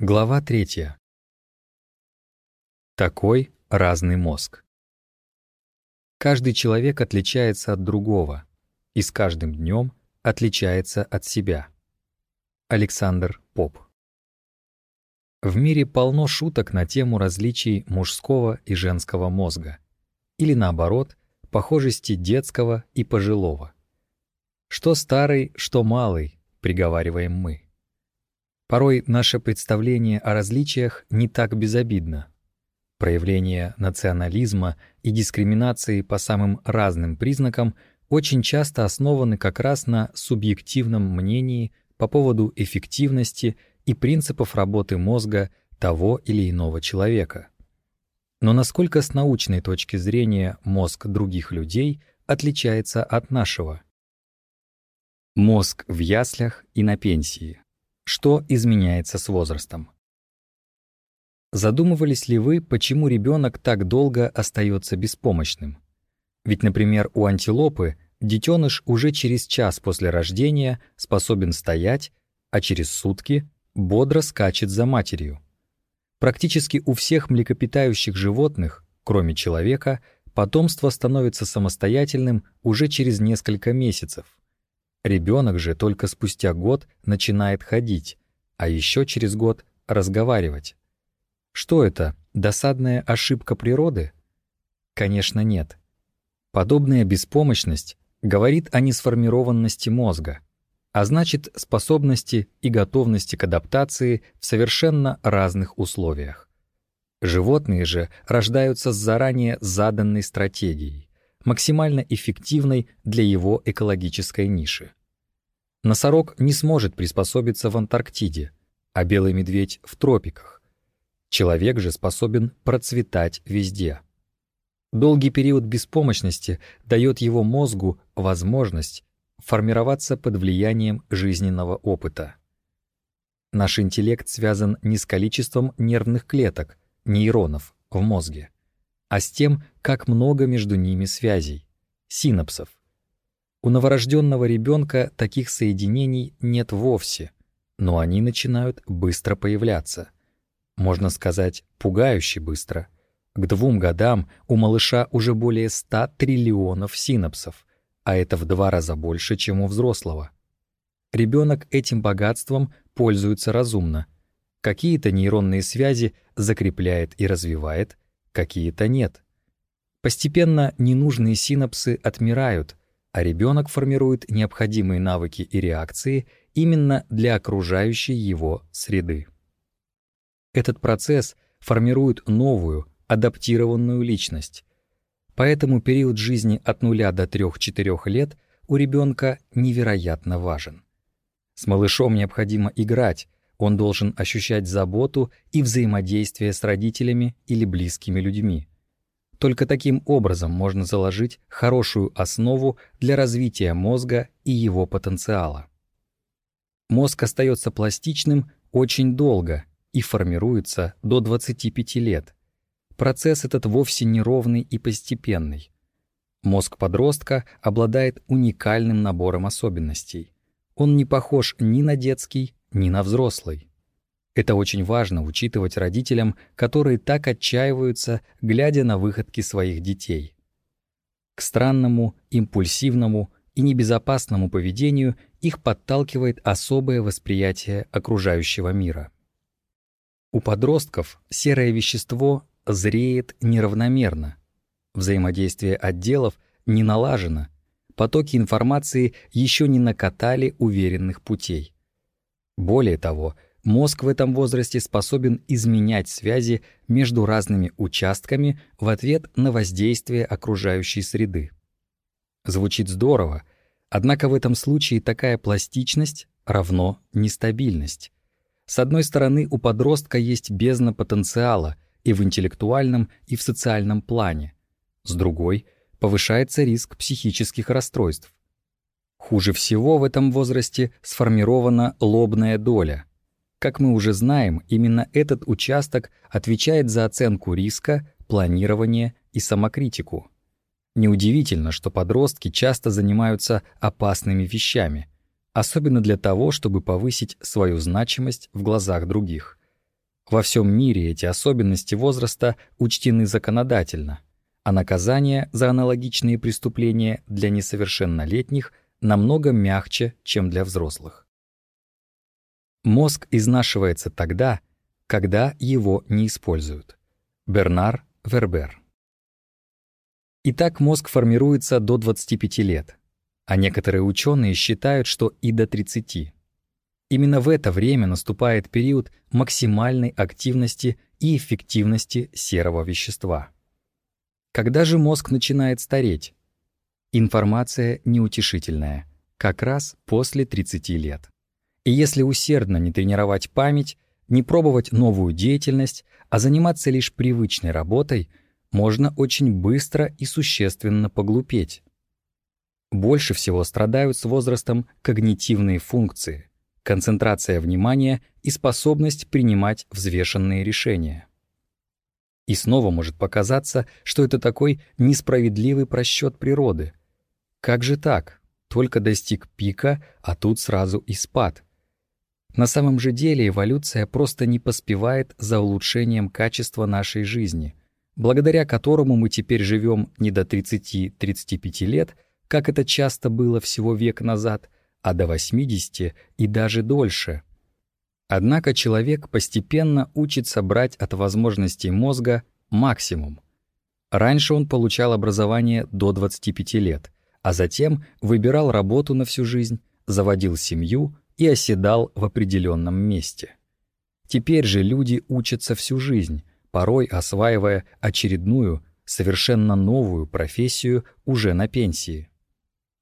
Глава третья. Такой разный мозг. Каждый человек отличается от другого и с каждым днем отличается от себя. Александр Поп. В мире полно шуток на тему различий мужского и женского мозга, или наоборот, похожести детского и пожилого. Что старый, что малый, приговариваем мы. Порой наше представление о различиях не так безобидно. Проявление национализма и дискриминации по самым разным признакам очень часто основаны как раз на субъективном мнении по поводу эффективности и принципов работы мозга того или иного человека. Но насколько с научной точки зрения мозг других людей отличается от нашего? Мозг в яслях и на пенсии. Что изменяется с возрастом? Задумывались ли вы, почему ребенок так долго остается беспомощным? Ведь, например, у антилопы детеныш уже через час после рождения способен стоять, а через сутки бодро скачет за матерью. Практически у всех млекопитающих животных, кроме человека, потомство становится самостоятельным уже через несколько месяцев. Ребенок же только спустя год начинает ходить, а еще через год разговаривать. Что это, досадная ошибка природы? Конечно, нет. Подобная беспомощность говорит о несформированности мозга, а значит способности и готовности к адаптации в совершенно разных условиях. Животные же рождаются с заранее заданной стратегией максимально эффективной для его экологической ниши. Носорог не сможет приспособиться в Антарктиде, а белый медведь — в тропиках. Человек же способен процветать везде. Долгий период беспомощности дает его мозгу возможность формироваться под влиянием жизненного опыта. Наш интеллект связан не с количеством нервных клеток, нейронов в мозге, а с тем, как много между ними связей, синапсов. У новорожденного ребенка таких соединений нет вовсе, но они начинают быстро появляться. Можно сказать, пугающе быстро. К двум годам у малыша уже более 100 триллионов синапсов, а это в два раза больше, чем у взрослого. Ребенок этим богатством пользуется разумно. Какие-то нейронные связи закрепляет и развивает, какие-то нет. Постепенно ненужные синапсы отмирают, а ребенок формирует необходимые навыки и реакции именно для окружающей его среды. Этот процесс формирует новую, адаптированную личность. Поэтому период жизни от 0 до 3-4 лет у ребенка невероятно важен. С малышом необходимо играть, он должен ощущать заботу и взаимодействие с родителями или близкими людьми. Только таким образом можно заложить хорошую основу для развития мозга и его потенциала. Мозг остается пластичным очень долго и формируется до 25 лет. Процесс этот вовсе не ровный и постепенный. Мозг подростка обладает уникальным набором особенностей. Он не похож ни на детский, ни на взрослый. Это очень важно учитывать родителям, которые так отчаиваются, глядя на выходки своих детей. К странному, импульсивному и небезопасному поведению их подталкивает особое восприятие окружающего мира. У подростков серое вещество зреет неравномерно. Взаимодействие отделов не налажено, потоки информации еще не накатали уверенных путей. Более того, Мозг в этом возрасте способен изменять связи между разными участками в ответ на воздействие окружающей среды. Звучит здорово, однако в этом случае такая пластичность равно нестабильность. С одной стороны, у подростка есть бездна потенциала и в интеллектуальном, и в социальном плане. С другой — повышается риск психических расстройств. Хуже всего в этом возрасте сформирована лобная доля, как мы уже знаем, именно этот участок отвечает за оценку риска, планирование и самокритику. Неудивительно, что подростки часто занимаются опасными вещами, особенно для того, чтобы повысить свою значимость в глазах других. Во всем мире эти особенности возраста учтены законодательно, а наказания за аналогичные преступления для несовершеннолетних намного мягче, чем для взрослых. Мозг изнашивается тогда, когда его не используют. Бернар Вербер. Итак, мозг формируется до 25 лет, а некоторые ученые считают, что и до 30. Именно в это время наступает период максимальной активности и эффективности серого вещества. Когда же мозг начинает стареть? Информация неутешительная, как раз после 30 лет. И если усердно не тренировать память, не пробовать новую деятельность, а заниматься лишь привычной работой, можно очень быстро и существенно поглупеть. Больше всего страдают с возрастом когнитивные функции, концентрация внимания и способность принимать взвешенные решения. И снова может показаться, что это такой несправедливый просчет природы. Как же так? Только достиг пика, а тут сразу и спад. На самом же деле эволюция просто не поспевает за улучшением качества нашей жизни, благодаря которому мы теперь живем не до 30-35 лет, как это часто было всего век назад, а до 80 и даже дольше. Однако человек постепенно учится брать от возможностей мозга максимум. Раньше он получал образование до 25 лет, а затем выбирал работу на всю жизнь, заводил семью и оседал в определенном месте. Теперь же люди учатся всю жизнь, порой осваивая очередную, совершенно новую профессию уже на пенсии.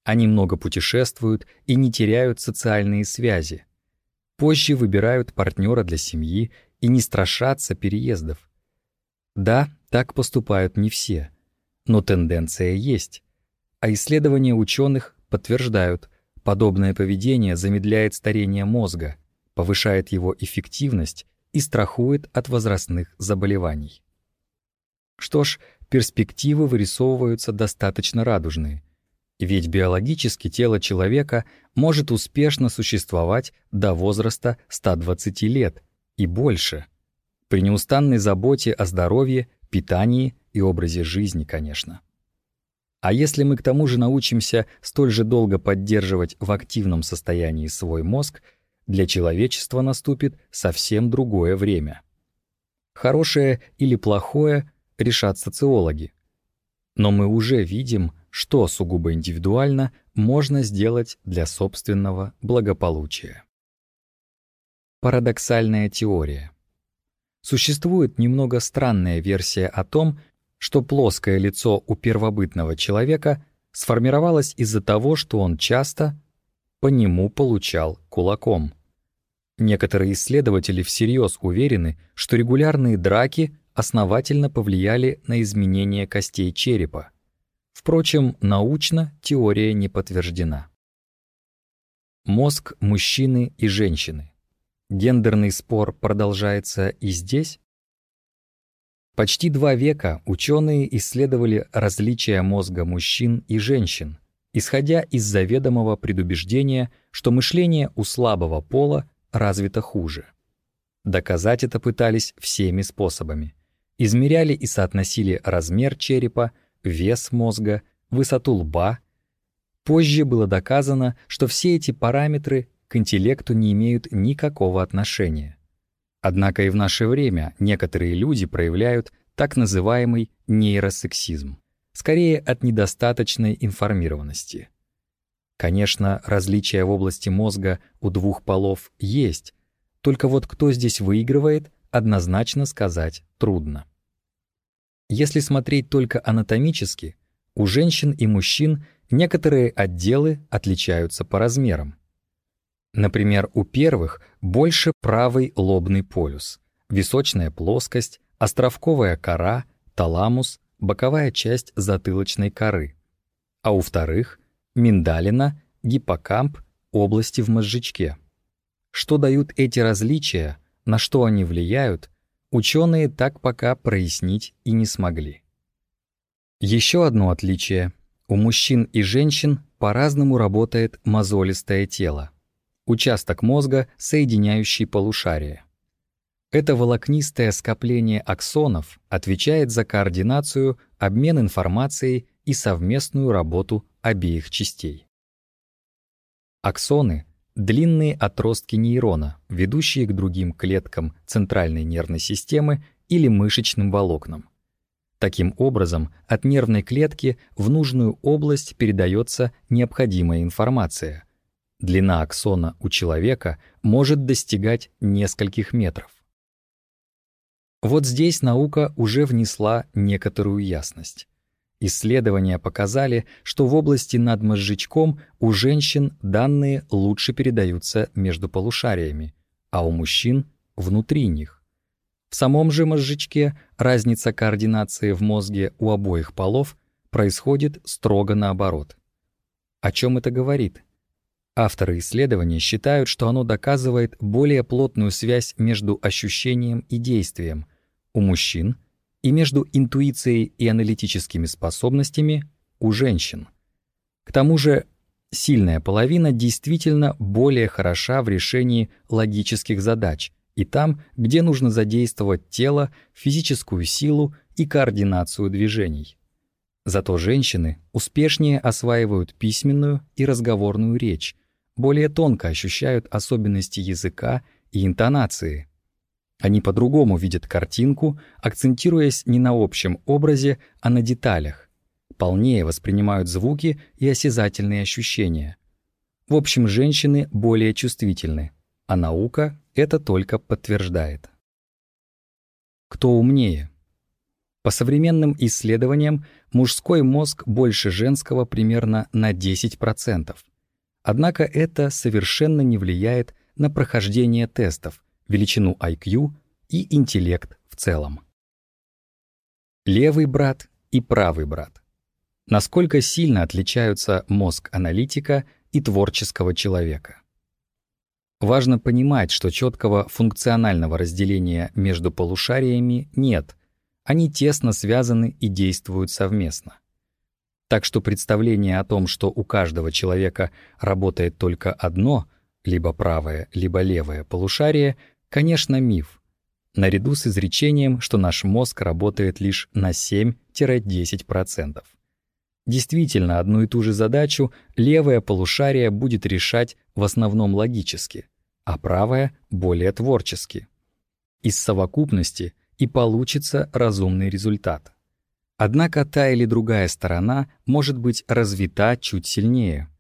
Они много путешествуют и не теряют социальные связи. Позже выбирают партнера для семьи и не страшатся переездов. Да, так поступают не все, но тенденция есть. А исследования ученых подтверждают, подобное поведение замедляет старение мозга, повышает его эффективность и страхует от возрастных заболеваний. Что ж, перспективы вырисовываются достаточно радужные. Ведь биологически тело человека может успешно существовать до возраста 120 лет и больше. При неустанной заботе о здоровье, питании и образе жизни, конечно. А если мы к тому же научимся столь же долго поддерживать в активном состоянии свой мозг, для человечества наступит совсем другое время. Хорошее или плохое решат социологи. Но мы уже видим, что сугубо индивидуально можно сделать для собственного благополучия. Парадоксальная теория. Существует немного странная версия о том, что плоское лицо у первобытного человека сформировалось из-за того, что он часто по нему получал кулаком. Некоторые исследователи всерьез уверены, что регулярные драки основательно повлияли на изменение костей черепа. Впрочем, научно теория не подтверждена. Мозг мужчины и женщины. Гендерный спор продолжается и здесь? Почти два века ученые исследовали различия мозга мужчин и женщин, исходя из заведомого предубеждения, что мышление у слабого пола развито хуже. Доказать это пытались всеми способами. Измеряли и соотносили размер черепа, вес мозга, высоту лба. Позже было доказано, что все эти параметры к интеллекту не имеют никакого отношения. Однако и в наше время некоторые люди проявляют так называемый нейросексизм, скорее от недостаточной информированности. Конечно, различия в области мозга у двух полов есть, только вот кто здесь выигрывает, однозначно сказать трудно. Если смотреть только анатомически, у женщин и мужчин некоторые отделы отличаются по размерам. Например, у первых больше правый лобный полюс, височная плоскость, островковая кора, таламус, боковая часть затылочной коры. А у вторых — миндалина, гиппокамп, области в мозжечке. Что дают эти различия, на что они влияют, ученые так пока прояснить и не смогли. Еще одно отличие. У мужчин и женщин по-разному работает мозолистое тело. Участок мозга, соединяющий полушария. Это волокнистое скопление аксонов отвечает за координацию, обмен информацией и совместную работу обеих частей. Аксоны — длинные отростки нейрона, ведущие к другим клеткам центральной нервной системы или мышечным волокнам. Таким образом, от нервной клетки в нужную область передается необходимая информация. Длина аксона у человека может достигать нескольких метров. Вот здесь наука уже внесла некоторую ясность. Исследования показали, что в области над мозжечком у женщин данные лучше передаются между полушариями, а у мужчин — внутри них. В самом же мозжечке разница координации в мозге у обоих полов происходит строго наоборот. О чем это говорит? Авторы исследования считают, что оно доказывает более плотную связь между ощущением и действием у мужчин — и между интуицией и аналитическими способностями у женщин. К тому же сильная половина действительно более хороша в решении логических задач и там, где нужно задействовать тело, физическую силу и координацию движений. Зато женщины успешнее осваивают письменную и разговорную речь, более тонко ощущают особенности языка и интонации – они по-другому видят картинку, акцентируясь не на общем образе, а на деталях. Полнее воспринимают звуки и осязательные ощущения. В общем, женщины более чувствительны, а наука это только подтверждает. Кто умнее? По современным исследованиям, мужской мозг больше женского примерно на 10%. Однако это совершенно не влияет на прохождение тестов, величину IQ и интеллект в целом. Левый брат и правый брат. Насколько сильно отличаются мозг аналитика и творческого человека? Важно понимать, что четкого функционального разделения между полушариями нет, они тесно связаны и действуют совместно. Так что представление о том, что у каждого человека работает только одно, либо правое, либо левое полушарие, Конечно, миф. Наряду с изречением, что наш мозг работает лишь на 7-10%. Действительно, одну и ту же задачу левое полушарие будет решать в основном логически, а правое — более творчески. Из совокупности и получится разумный результат. Однако та или другая сторона может быть развита чуть сильнее —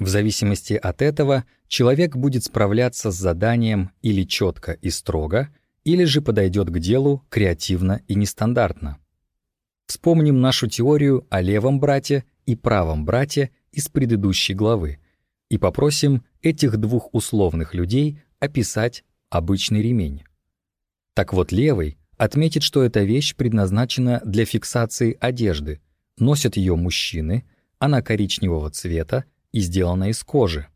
в зависимости от этого человек будет справляться с заданием или четко и строго, или же подойдет к делу креативно и нестандартно. Вспомним нашу теорию о левом брате и правом брате из предыдущей главы и попросим этих двух условных людей описать обычный ремень. Так вот, левый отметит, что эта вещь предназначена для фиксации одежды, носят ее мужчины, она коричневого цвета, и сделана из кожи.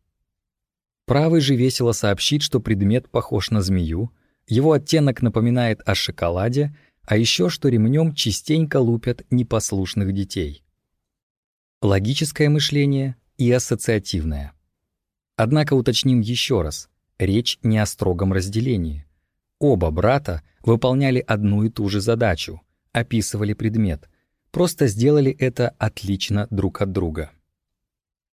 Правый же весело сообщит, что предмет похож на змею, его оттенок напоминает о шоколаде, а еще что ремнем частенько лупят непослушных детей. Логическое мышление и ассоциативное. Однако уточним еще раз, речь не о строгом разделении. Оба брата выполняли одну и ту же задачу, описывали предмет, просто сделали это отлично друг от друга.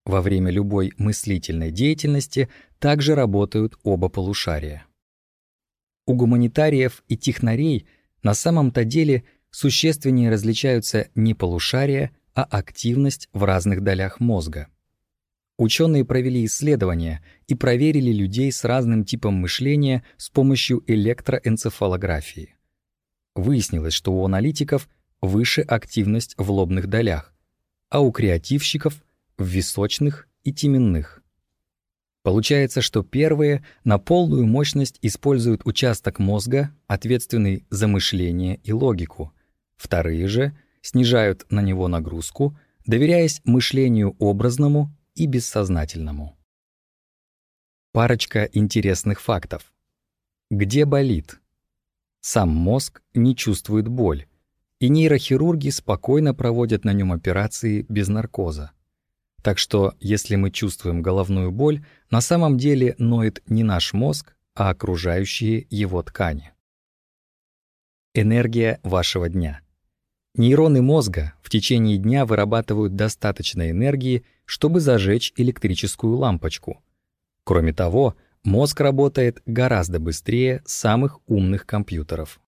Во время любой мыслительной деятельности также работают оба полушария. У гуманитариев и технарей на самом-то деле существеннее различаются не полушария, а активность в разных долях мозга. Ученые провели исследования и проверили людей с разным типом мышления с помощью электроэнцефалографии. Выяснилось, что у аналитиков выше активность в лобных долях, а у креативщиков в височных и теменных. Получается, что первые на полную мощность используют участок мозга, ответственный за мышление и логику. Вторые же снижают на него нагрузку, доверяясь мышлению образному и бессознательному. Парочка интересных фактов. Где болит? Сам мозг не чувствует боль, и нейрохирурги спокойно проводят на нем операции без наркоза. Так что, если мы чувствуем головную боль, на самом деле ноет не наш мозг, а окружающие его ткани. Энергия вашего дня. Нейроны мозга в течение дня вырабатывают достаточно энергии, чтобы зажечь электрическую лампочку. Кроме того, мозг работает гораздо быстрее самых умных компьютеров.